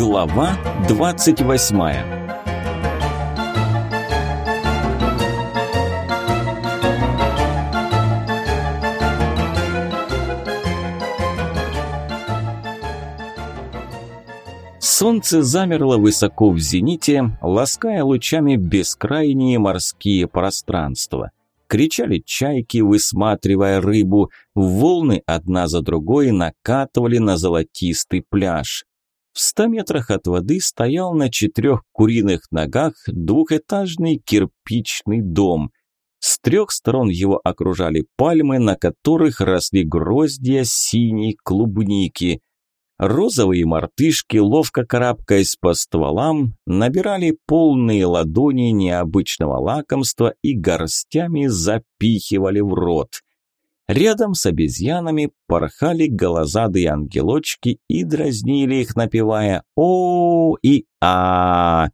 Глава 28 Солнце замерло высоко в зените, лаская лучами бескрайние морские пространства. Кричали чайки, высматривая рыбу, волны одна за другой накатывали на золотистый пляж. В ста метрах от воды стоял на четырех куриных ногах двухэтажный кирпичный дом. С трех сторон его окружали пальмы, на которых росли гроздья синей клубники. Розовые мартышки, ловко карабкаясь по стволам, набирали полные ладони необычного лакомства и горстями запихивали в рот. Рядом с обезьянами порхали голозадые ангелочки и дразнили их, напевая «О» и «А».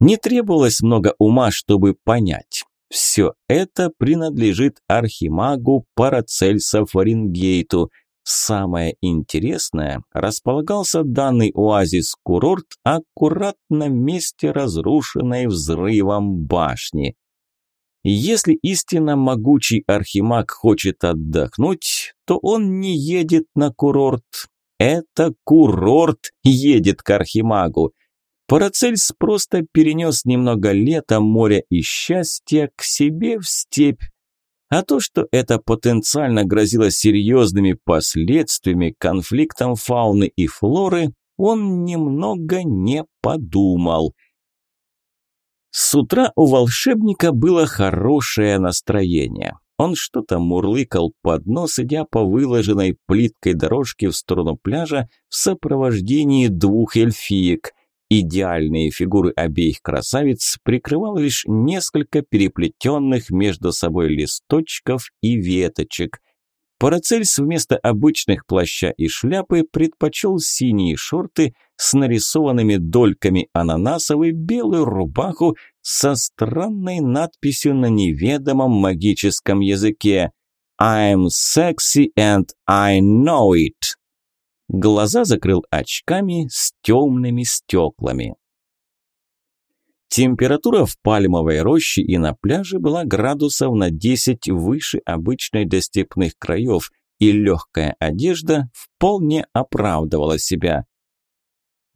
Не требовалось много ума, чтобы понять. Все это принадлежит архимагу Парацельса Фаренгейту. Самое интересное, располагался данный оазис-курорт аккуратно месте разрушенной взрывом башни. Если истинно могучий архимаг хочет отдохнуть, то он не едет на курорт. Это курорт едет к архимагу. Парацельс просто перенес немного лета, моря и счастья к себе в степь. А то, что это потенциально грозило серьезными последствиями, конфликтом фауны и флоры, он немного не подумал – с утра у волшебника было хорошее настроение. Он что-то мурлыкал под нос, идя по выложенной плиткой дорожке в сторону пляжа в сопровождении двух эльфиек. Идеальные фигуры обеих красавиц прикрывал лишь несколько переплетенных между собой листочков и веточек. Парацельс вместо обычных плаща и шляпы предпочел синие шорты с нарисованными дольками ананасов и белую рубаху со странной надписью на неведомом магическом языке «I'm sexy and I know it». Глаза закрыл очками с темными стеклами. Температура в пальмовой роще и на пляже была градусов на 10 выше обычной для степных краев, и легкая одежда вполне оправдывала себя.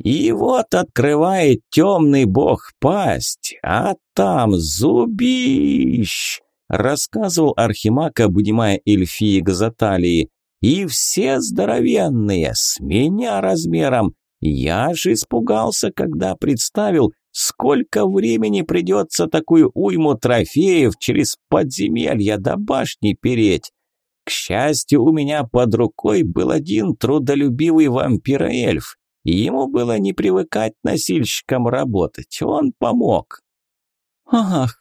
И вот открывает темный бог пасть, а там зубищ, рассказывал Архимаг, обнимая эльфиек за талии. И все здоровенные, с меня размером. Я же испугался, когда представил, Сколько времени придется такую уйму трофеев через подземелья до башни переть? К счастью, у меня под рукой был один трудолюбивый вампир-эльф. Ему было не привыкать носильщикам работать, он помог. Ах,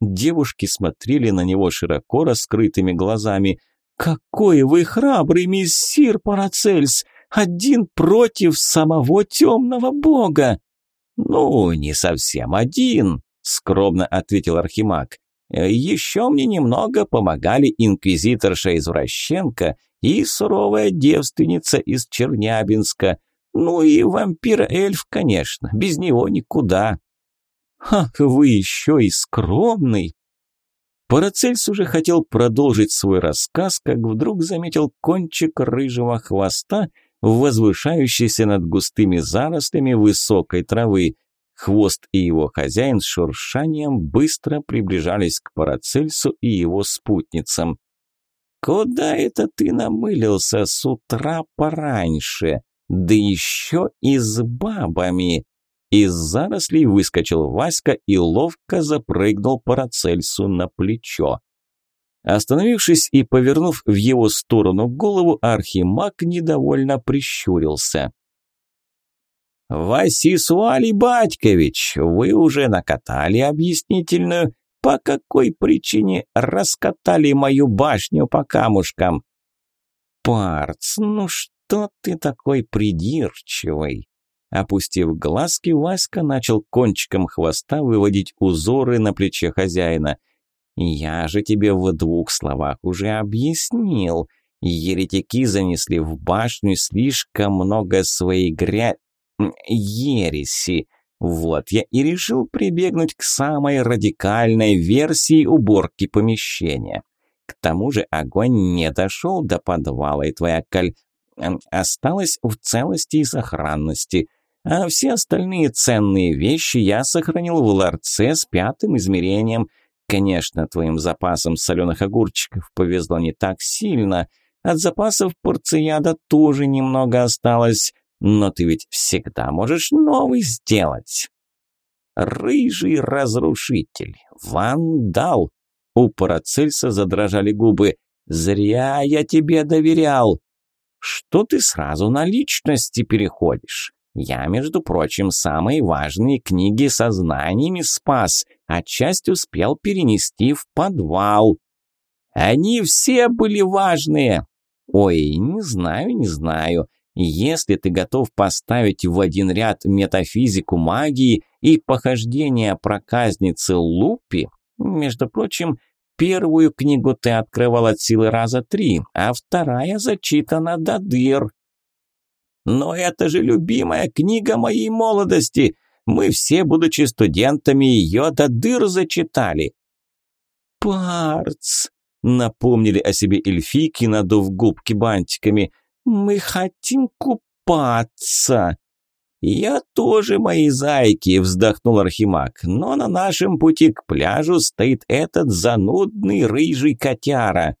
девушки смотрели на него широко раскрытыми глазами. Какой вы храбрый мессир Парацельс, один против самого темного бога. «Ну, не совсем один», – скромно ответил Архимаг. «Еще мне немного помогали инквизиторша из Вращенко и суровая девственница из Чернябинска. Ну и вампир-эльф, конечно, без него никуда». «Ах, вы еще и скромный!» Парацельс уже хотел продолжить свой рассказ, как вдруг заметил кончик рыжего хвоста – возвышающийся над густыми зарослями высокой травы. Хвост и его хозяин с шуршанием быстро приближались к Парацельсу и его спутницам. «Куда это ты намылился с утра пораньше? Да еще и с бабами!» Из зарослей выскочил Васька и ловко запрыгнул Парацельсу на плечо. Остановившись и повернув в его сторону голову, архимаг недовольно прищурился. «Васисуалий Батькович, вы уже накатали объяснительную, по какой причине раскатали мою башню по камушкам?» «Парц, ну что ты такой придирчивый?» Опустив глазки, Васька начал кончиком хвоста выводить узоры на плече хозяина – я же тебе в двух словах уже объяснил. Еретики занесли в башню слишком много своей гря... ереси. Вот я и решил прибегнуть к самой радикальной версии уборки помещения. К тому же огонь не дошел до подвала, и твоя коль осталась в целости и сохранности. А все остальные ценные вещи я сохранил в ларце с пятым измерением. Конечно, твоим запасам соленых огурчиков повезло не так сильно. От запасов порцияда тоже немного осталось. Но ты ведь всегда можешь новый сделать. Рыжий разрушитель, вандал. У Парацельса задрожали губы. Зря я тебе доверял. Что ты сразу на личности переходишь? Я, между прочим, самые важные книги со знаниями спас, а часть успел перенести в подвал. Они все были важные. Ой, не знаю, не знаю. Если ты готов поставить в один ряд метафизику магии и похождения проказницы Лупи, между прочим, первую книгу ты открывал от силы раза три, а вторая зачитана до дыр. Но это же любимая книга моей молодости. Мы все, будучи студентами, ее до дыр зачитали. Парц, напомнили о себе эльфийки, надув губки бантиками – мы хотим купаться. Я тоже, мои зайки, вздохнул Архимаг. Но на нашем пути к пляжу стоит этот занудный рыжий котяра.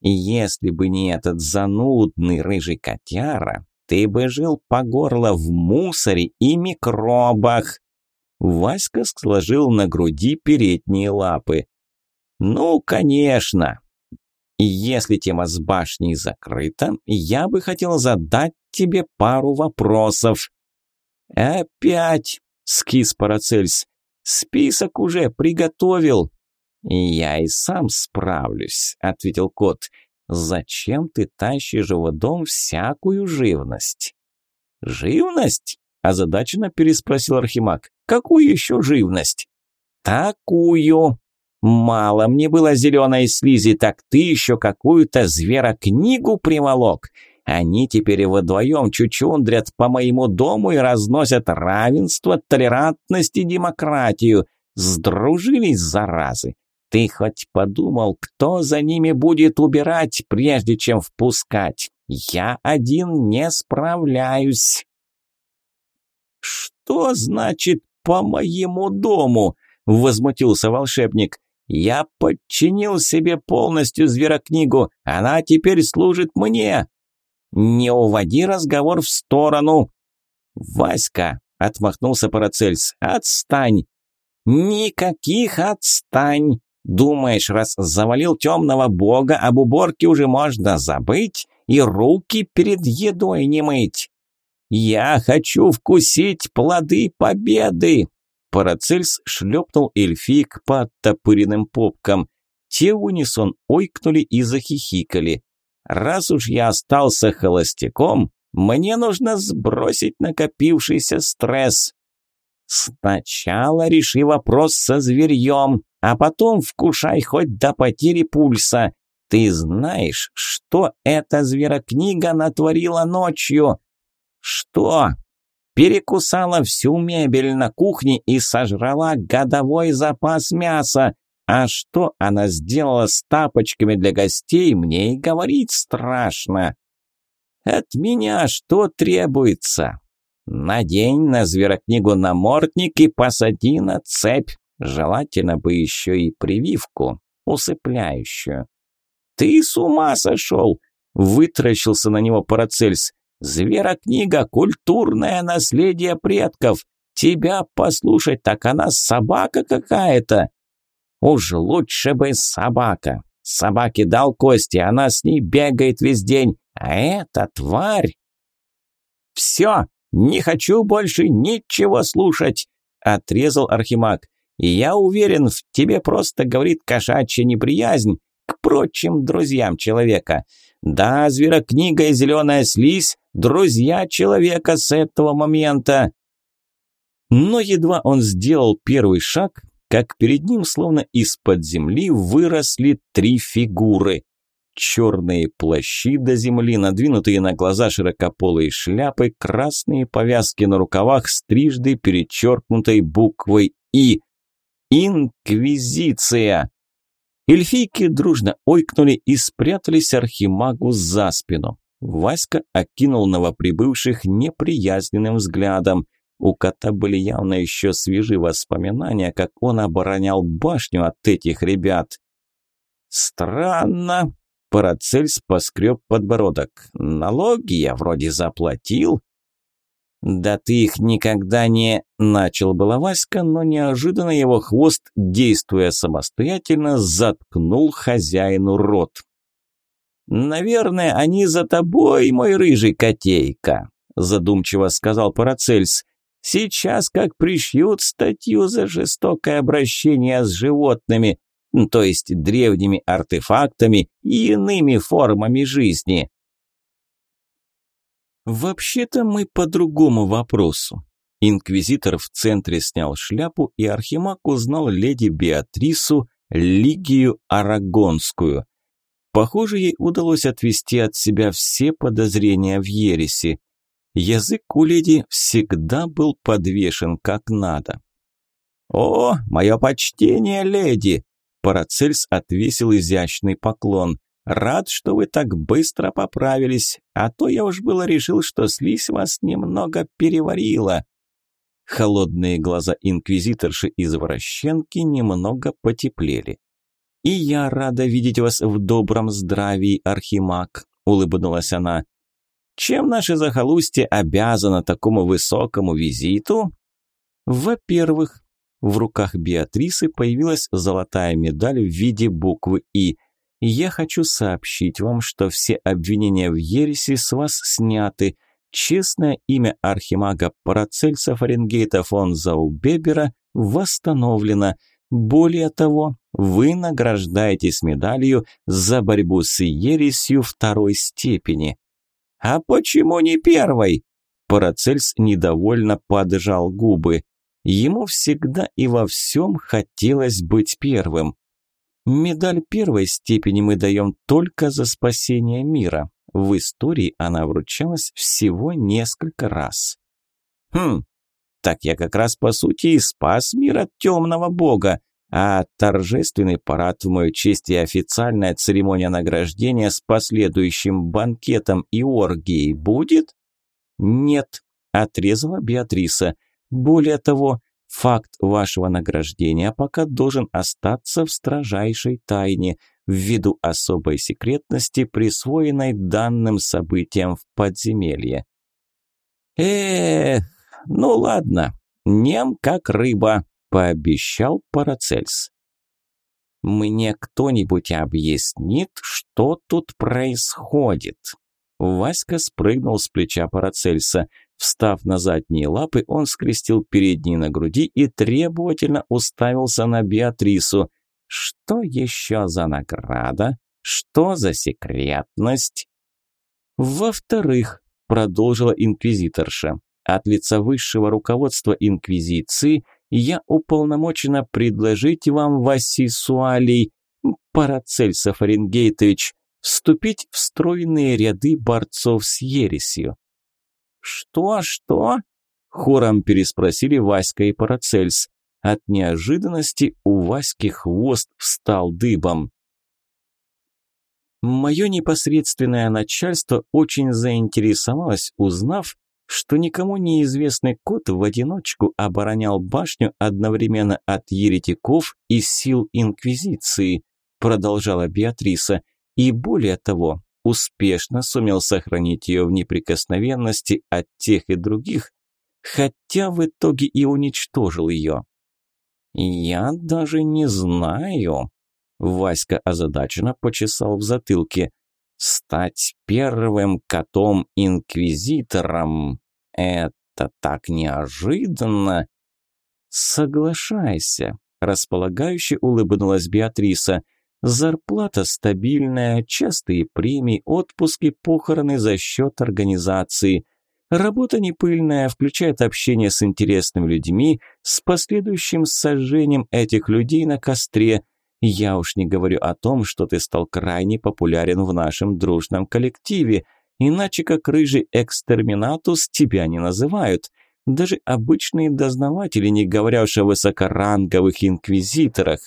Если бы не этот занудный рыжий котяра, ты бы жил по горло в мусоре и микробах. Васька сложил на груди передние лапы. Ну, конечно, если тема с башней закрыта, я бы хотел задать тебе пару вопросов. Опять, скис Парацельс. Список уже приготовил. Я и сам справлюсь, ответил кот. Зачем ты тащишь в дом всякую живность? Живность? озадаченно переспросил Архимаг. Какую еще живность? Такую, Мало мне было зеленой слизи, так ты еще какую-то зверокнигу приволок. Они теперь вдвоем чучундрят по моему дому и разносят равенство, толерантность и демократию. Сдружились, заразы. Ты хоть подумал, кто за ними будет убирать, прежде чем впускать? Я один не справляюсь. Что значит «по моему дому»? Возмутился волшебник. Я подчинил себе полностью зверокнигу, она теперь служит мне. Не уводи разговор в сторону. Васька, отмахнулся Парацельс, отстань. Никаких отстань. Думаешь, раз завалил темного бога, об уборке уже можно забыть и руки перед едой не мыть? Я хочу вкусить плоды победы. Парацельс шлепнул эльфийк по оттопыренным попкам. Те в унисон ойкнули и захихикали. «Раз уж я остался холостяком, мне нужно сбросить накопившийся стресс. Сначала реши вопрос со зверьем, а потом вкушай хоть до потери пульса. Ты знаешь, что эта зверокнига натворила ночью?» «Что?» перекусала всю мебель на кухне и сожрала годовой запас мяса. А что она сделала с тапочками для гостей, мне и говорить страшно. От меня что требуется? Надень на зверокнигу намордник и посади на цепь. Желательно бы еще и прививку, усыпляющую. Ты с ума сошел? Вытращился на него Парацельс. Зверокнига – культурное наследие предков. Тебя послушать, так она собака какая-то. Уж лучше бы собака. Собаке дал кости, она с ней бегает весь день. А эта тварь... Все, не хочу больше ничего слушать, отрезал Архимаг. И я уверен, в тебе просто говорит кошачья неприязнь к прочим друзьям человека. Да, зверокнига и зеленая слизь друзья человека с этого момента. Но едва он сделал первый шаг, как перед ним словно из-под земли выросли три фигуры. черные плащи до земли, надвинутые на глаза широкополые шляпы, красные повязки на рукавах с трижды перечеркнутой буквой «И». Инквизиция! Эльфийки дружно ойкнули и спрятались архимагу за спину. Васька окинул новоприбывших неприязненным взглядом. У кота были явно еще свежи воспоминания, как он оборонял башню от этих ребят. «Странно», – Парацельс поскреб подбородок. «Налоги я вроде заплатил». «Да ты их никогда не...» – начал было Васька, но неожиданно его хвост, действуя самостоятельно, заткнул хозяину рот. «Наверное, они за тобой, мой рыжий котейка», – задумчиво сказал Парацельс. «Сейчас как пришьют статью за жестокое обращение с животными, то есть древними артефактами и иными формами жизни. Вообще-то мы по другому вопросу. Инквизитор в центре снял шляпу, и Архимаг узнал леди Беатрису Лигию Арагонскую. Похоже, ей удалось отвести от себя все подозрения в ереси. Язык у леди всегда был подвешен как надо. «О, мое почтение, леди!» Парацельс отвесил изящный поклон. «Рад, что вы так быстро поправились, а то я уж было решил, что слизь вас немного переварила». Холодные глаза инквизиторши-извращенки немного потеплели. «И я рада видеть вас в добром здравии, Архимаг», – улыбнулась она. «Чем наше захолустье обязано такому высокому визиту?» «Во-первых, в руках Беатрисы появилась золотая медаль в виде буквы «И». «Я хочу сообщить вам, что все обвинения в ереси с вас сняты. Честное имя архимага Парацельса Фаренгейта фон Заубебера восстановлено. Более того, вы награждаетесь медалью за борьбу с ересью второй степени». «А почему не первой?» Парацельс недовольно поджал губы. Ему всегда и во всем хотелось быть первым. Медаль первой степени мы даем только за спасение мира. В истории она вручалась всего несколько раз. Хм, так я как раз по сути и спас мир от темного бога, а торжественный парад в мою честь и официальная церемония награждения с последующим банкетом и оргией будет? Нет, отрезала Беатриса. Более того, факт вашего награждения пока должен остаться в строжайшей тайне ввиду особой секретности, присвоенной данным событиям в подземелье. Эх, ну ладно, нем как рыба, пообещал Парацельс. Мне кто-нибудь объяснит, что тут происходит? Васька спрыгнул с плеча Парацельса. Встав на задние лапы, он скрестил передние на груди и требовательно уставился на Беатрису. Что еще за награда? Что за секретность? Во-вторых, продолжила инквизиторша, от лица высшего руководства инквизиции я уполномочена предложить вам, Васисуалий, Парацельса Фаренгейтович, вступить в стройные ряды борцов с ересью. «Что, что?» – хором переспросили Васька и Парацельс. От неожиданности у Васьки хвост встал дыбом. Мое непосредственное начальство очень заинтересовалось, узнав, что никому неизвестный кот в одиночку оборонял башню одновременно от еретиков и сил Инквизиции, продолжала Беатриса, и более того, успешно сумел сохранить ее в неприкосновенности от тех и других, хотя в итоге и уничтожил ее. «Я даже не знаю», – Васька озадаченно почесал в затылке. «Стать первым котом-инквизитором – это так неожиданно!» «Соглашайся», – располагающе улыбнулась Беатриса – Зарплата стабильная, частые премии, отпуски, похороны за счет организации. Работа не пыльная, включает общение с интересными людьми, с последующим сожжением этих людей на костре. Я уж не говорю о том, что ты стал крайне популярен в нашем дружном коллективе, иначе как рыжий экстерминатус тебя не называют. Даже обычные дознаватели, не говоря уж о высокоранговых инквизиторах.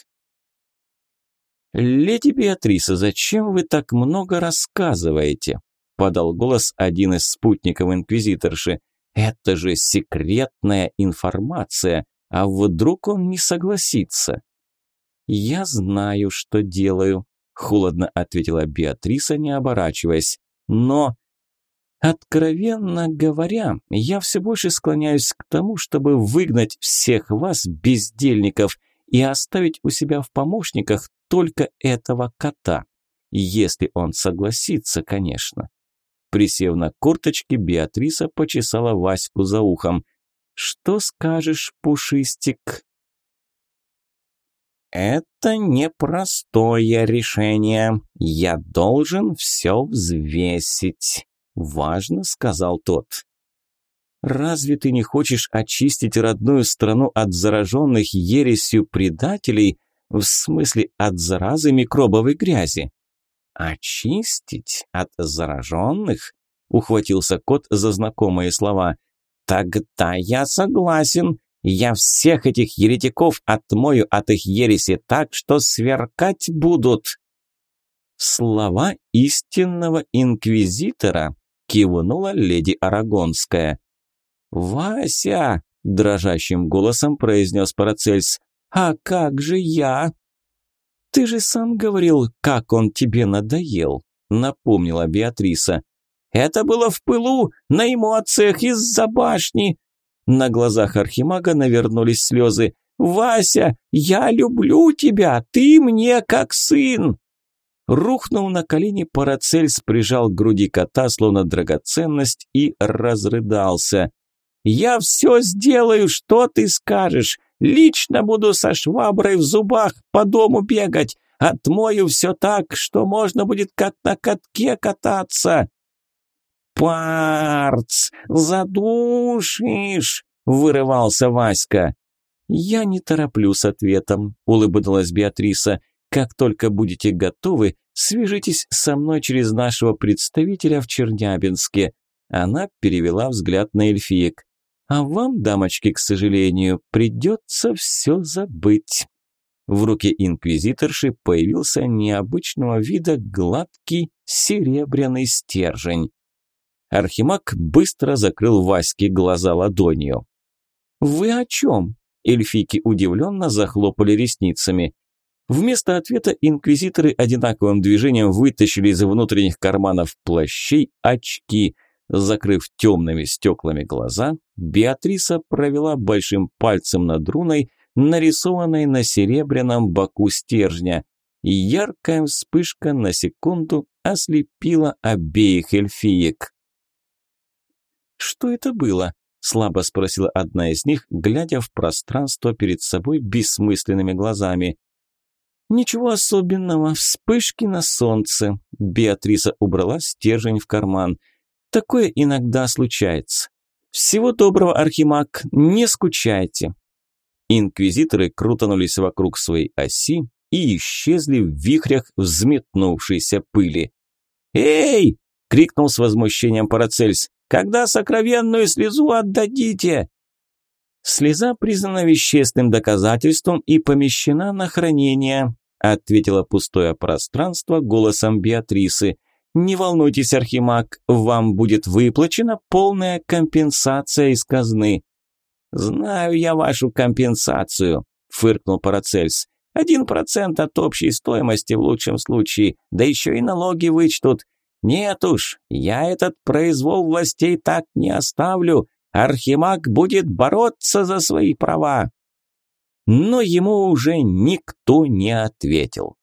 «Леди Беатриса, зачем вы так много рассказываете?» – подал голос один из спутников инквизиторши. «Это же секретная информация, а вдруг он не согласится?» «Я знаю, что делаю», – холодно ответила Беатриса, не оборачиваясь. «Но...» «Откровенно говоря, я все больше склоняюсь к тому, чтобы выгнать всех вас, бездельников, и оставить у себя в помощниках только этого кота. Если он согласится, конечно. Присев на корточки, Беатриса почесала Ваську за ухом. «Что скажешь, Пушистик?» «Это непростое решение. Я должен все взвесить», – важно сказал тот. «Разве ты не хочешь очистить родную страну от зараженных ересью предателей, в смысле от заразы микробовой грязи?» «Очистить от зараженных?» – ухватился кот за знакомые слова. «Тогда я согласен. Я всех этих еретиков отмою от их ереси так, что сверкать будут». «Слова истинного инквизитора», – кивнула леди Арагонская. «Вася!» – дрожащим голосом произнес Парацельс. «А как же я?» «Ты же сам говорил, как он тебе надоел», – напомнила Беатриса. «Это было в пылу, на эмоциях, из-за башни». На глазах Архимага навернулись слезы. «Вася, я люблю тебя, ты мне как сын!» Рухнул на колени Парацельс, прижал к груди кота, словно драгоценность, и разрыдался. «Я все сделаю, что ты скажешь. Лично буду со шваброй в зубах по дому бегать. Отмою все так, что можно будет как на катке кататься. «Парц, задушишь!» – вырывался Васька. «Я не тороплю с ответом», – улыбнулась Беатриса. «Как только будете готовы, свяжитесь со мной через нашего представителя в Чернябинске». Она перевела взгляд на эльфиек. А вам, дамочки, к сожалению, придется все забыть. В руке инквизиторши появился необычного вида гладкий серебряный стержень. Архимаг быстро закрыл Ваське глаза ладонью. «Вы о чем?» Эльфики удивленно захлопали ресницами. Вместо ответа инквизиторы одинаковым движением вытащили из внутренних карманов плащей очки – Закрыв темными стеклами глаза, Беатриса провела большим пальцем над руной, нарисованной на серебряном боку стержня, яркая вспышка на секунду ослепила обеих эльфиек. «Что это было?» – слабо спросила одна из них, глядя в пространство перед собой бессмысленными глазами. «Ничего особенного, вспышки на солнце». Беатриса убрала стержень в карман – Такое иногда случается. Всего доброго, Архимаг, не скучайте. Инквизиторы крутанулись вокруг своей оси и исчезли в вихрях взметнувшейся пыли. «Эй!» – крикнул с возмущением Парацельс. «Когда сокровенную слезу отдадите?» «Слеза признана вещественным доказательством и помещена на хранение», ответило пустое пространство голосом Беатрисы. Не волнуйтесь, Архимаг, вам будет выплачена полная компенсация из казны. Знаю я вашу компенсацию, фыркнул Парацельс. Один процент от общей стоимости в лучшем случае, да еще и налоги вычтут. Нет уж, я этот произвол властей так не оставлю. Архимаг будет бороться за свои права. Но ему уже никто не ответил.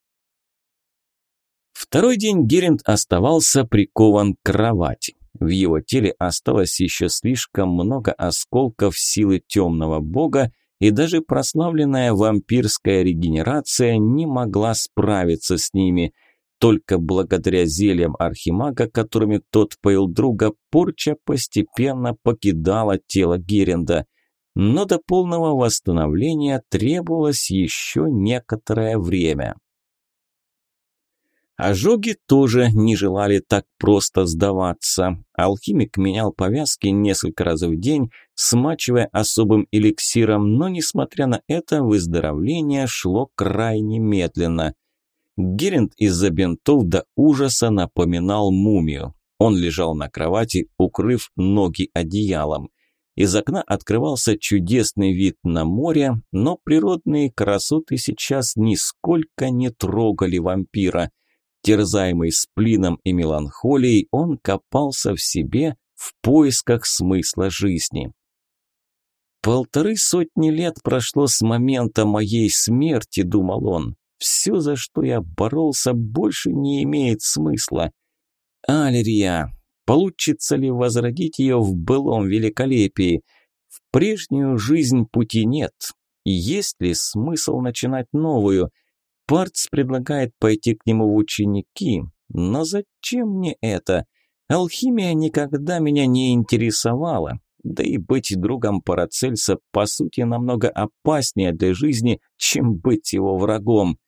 Второй день Геринд оставался прикован к кровати. В его теле осталось еще слишком много осколков силы темного бога, и даже прославленная вампирская регенерация не могла справиться с ними. Только благодаря зельям архимага, которыми тот поил друга, порча постепенно покидала тело Геренда. но до полного восстановления требовалось еще некоторое время. Ожоги тоже не желали так просто сдаваться. Алхимик менял повязки несколько раз в день, смачивая особым эликсиром, но, несмотря на это, выздоровление шло крайне медленно. Геринд из-за бинтов до ужаса напоминал мумию. Он лежал на кровати, укрыв ноги одеялом. Из окна открывался чудесный вид на море, но природные красоты сейчас нисколько не трогали вампира – Терзаемый сплином и меланхолией, он копался в себе в поисках смысла жизни. «Полторы сотни лет прошло с момента моей смерти», – думал он. «Все, за что я боролся, больше не имеет смысла. Алерия, получится ли возродить ее в былом великолепии? В прежнюю жизнь пути нет. Есть ли смысл начинать новую?» Парц предлагает пойти к нему в ученики, но зачем мне это? Алхимия никогда меня не интересовала, да и быть другом Парацельса по сути намного опаснее для жизни, чем быть его врагом.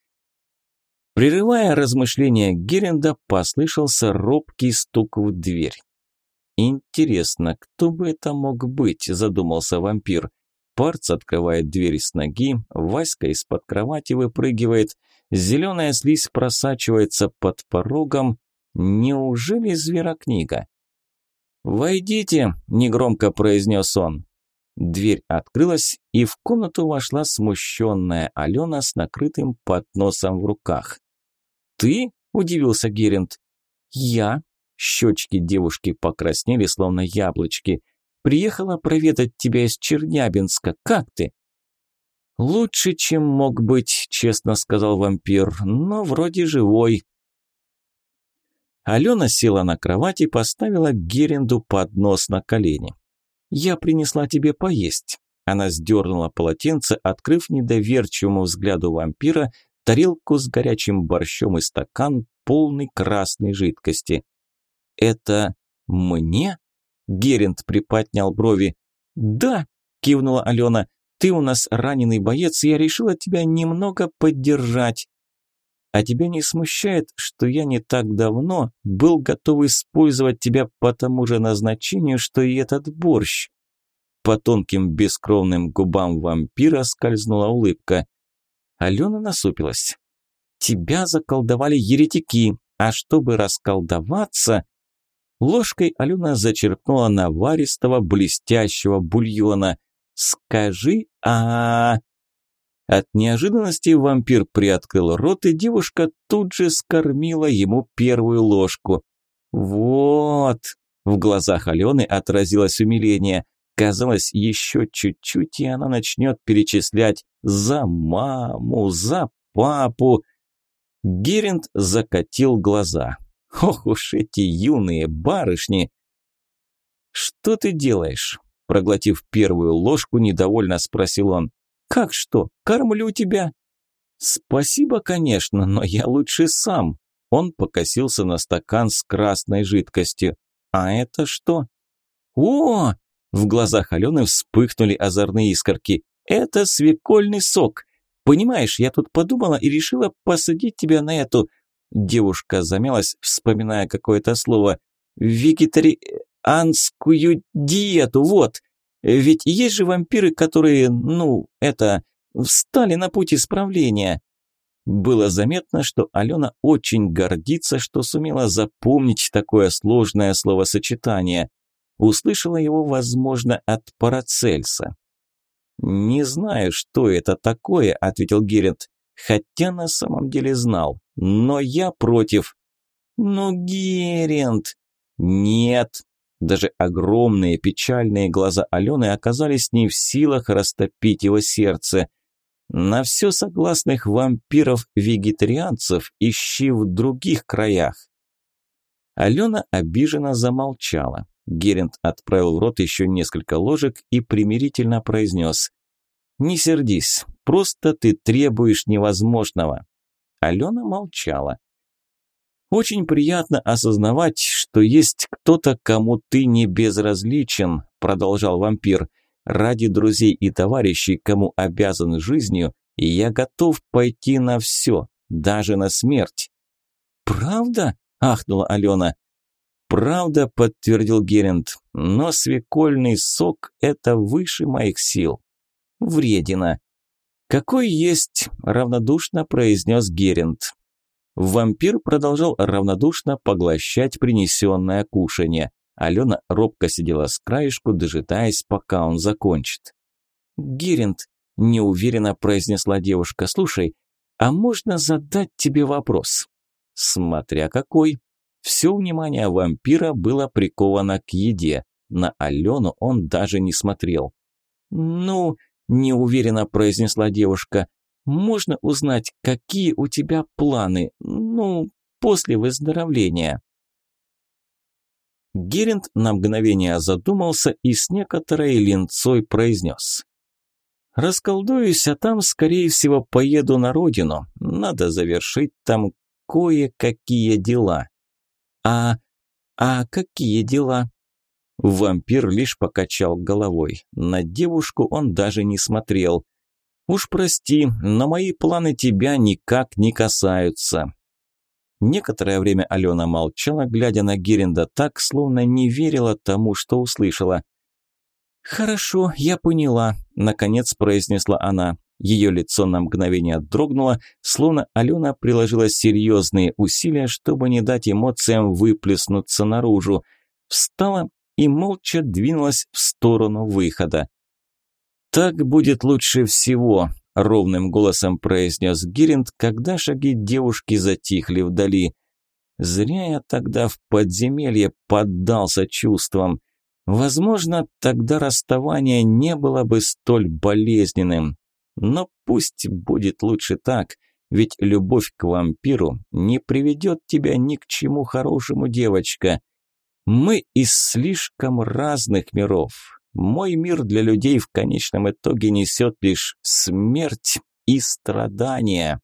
Прерывая размышления Геренда, послышался робкий стук в дверь. «Интересно, кто бы это мог быть?» – задумался вампир. Парц открывает дверь с ноги, Васька из-под кровати выпрыгивает, зеленая слизь просачивается под порогом. Неужели зверокнига? «Войдите», – негромко произнес он. Дверь открылась, и в комнату вошла смущенная Алена с накрытым подносом в руках. «Ты?» – удивился Геринд. «Я?» – щечки девушки покраснели, словно яблочки – Приехала проведать тебя из Чернябинска. Как ты?» «Лучше, чем мог быть», – честно сказал вампир, – «но вроде живой». Алена села на кровать и поставила Геренду поднос на колени. «Я принесла тебе поесть». Она сдернула полотенце, открыв недоверчивому взгляду вампира тарелку с горячим борщом и стакан, полный красной жидкости. «Это мне?» Геринд приподнял брови. «Да», – кивнула Алена, – «ты у нас раненый боец, я решила тебя немного поддержать». «А тебя не смущает, что я не так давно был готов использовать тебя по тому же назначению, что и этот борщ?» По тонким бескровным губам вампира скользнула улыбка. Алена насупилась. «Тебя заколдовали еретики, а чтобы расколдоваться, Ложкой Алена зачерпнула наваристого блестящего бульона. «Скажи, а, От неожиданности вампир приоткрыл рот, и девушка тут же скормила ему первую ложку. «Вот!» – в глазах Алены отразилось умиление. Казалось, еще чуть-чуть, и она начнет перечислять «за маму», «за папу». Геринд закатил глаза. Ох уж эти юные барышни! Что ты делаешь? Проглотив первую ложку, недовольно спросил он. Как что? Кормлю тебя. Спасибо, конечно, но я лучше сам. Он покосился на стакан с красной жидкостью. А это что? О! В глазах Алены вспыхнули озорные искорки. Это свекольный сок. Понимаешь, я тут подумала и решила посадить тебя на эту Девушка замялась, вспоминая какое-то слово. «Вегетарианскую диету, вот! Ведь есть же вампиры, которые, ну, это, встали на путь исправления». Было заметно, что Алена очень гордится, что сумела запомнить такое сложное словосочетание. Услышала его, возможно, от Парацельса. «Не знаю, что это такое», – ответил Герент. Хотя на самом деле знал. Но я против. Но Герент... Нет. Даже огромные печальные глаза Алены оказались не в силах растопить его сердце. На все согласных вампиров-вегетарианцев ищи в других краях. Алена обиженно замолчала. Герент отправил в рот еще несколько ложек и примирительно произнес. «Не сердись, просто ты требуешь невозможного». Алена молчала. «Очень приятно осознавать, что есть кто-то, кому ты не безразличен», – продолжал вампир. ради друзей и товарищей, кому обязан жизнью, я готов пойти на все, даже на смерть». «Правда?» – ахнула Алена. «Правда», – подтвердил Герент, – «но свекольный сок – это выше моих сил». «Вредина». «Какой есть», – равнодушно произнес Герент. Вампир продолжал равнодушно поглощать принесенное кушанье. Алена робко сидела с краешку, дожидаясь, пока он закончит. «Герент», – неуверенно произнесла девушка, – «слушай, а можно задать тебе вопрос?» Смотря какой. Все внимание вампира было приковано к еде. На Алену он даже не смотрел. «Ну», – неуверенно произнесла девушка, – «можно узнать, какие у тебя планы, ну, после выздоровления?» Геринд на мгновение задумался и с некоторой линцой произнес. «Расколдуюсь, а там, скорее всего, поеду на родину. Надо завершить там кое-какие дела». «А... а какие дела?» Вампир лишь покачал головой. На девушку он даже не смотрел. «Уж прости, но мои планы тебя никак не касаются. Некоторое время Алена молчала, глядя на Геренда так, словно не верила тому, что услышала. «Хорошо, я поняла», – наконец произнесла она. Ее лицо на мгновение дрогнуло, словно Алена приложила серьезные усилия, чтобы не дать эмоциям выплеснуться наружу. Встала и молча двинулась в сторону выхода. «Так будет лучше всего», ровным голосом произнес Гиринд, когда шаги девушки затихли вдали. Зря я тогда в подземелье поддался чувствам. Возможно, тогда расставание не было бы столь болезненным. Но пусть будет лучше так, ведь любовь к вампиру не приведет тебя ни к чему хорошему, девочка. Мы из слишком разных миров, мой мир для людей в конечном итоге несет лишь смерть и страдания.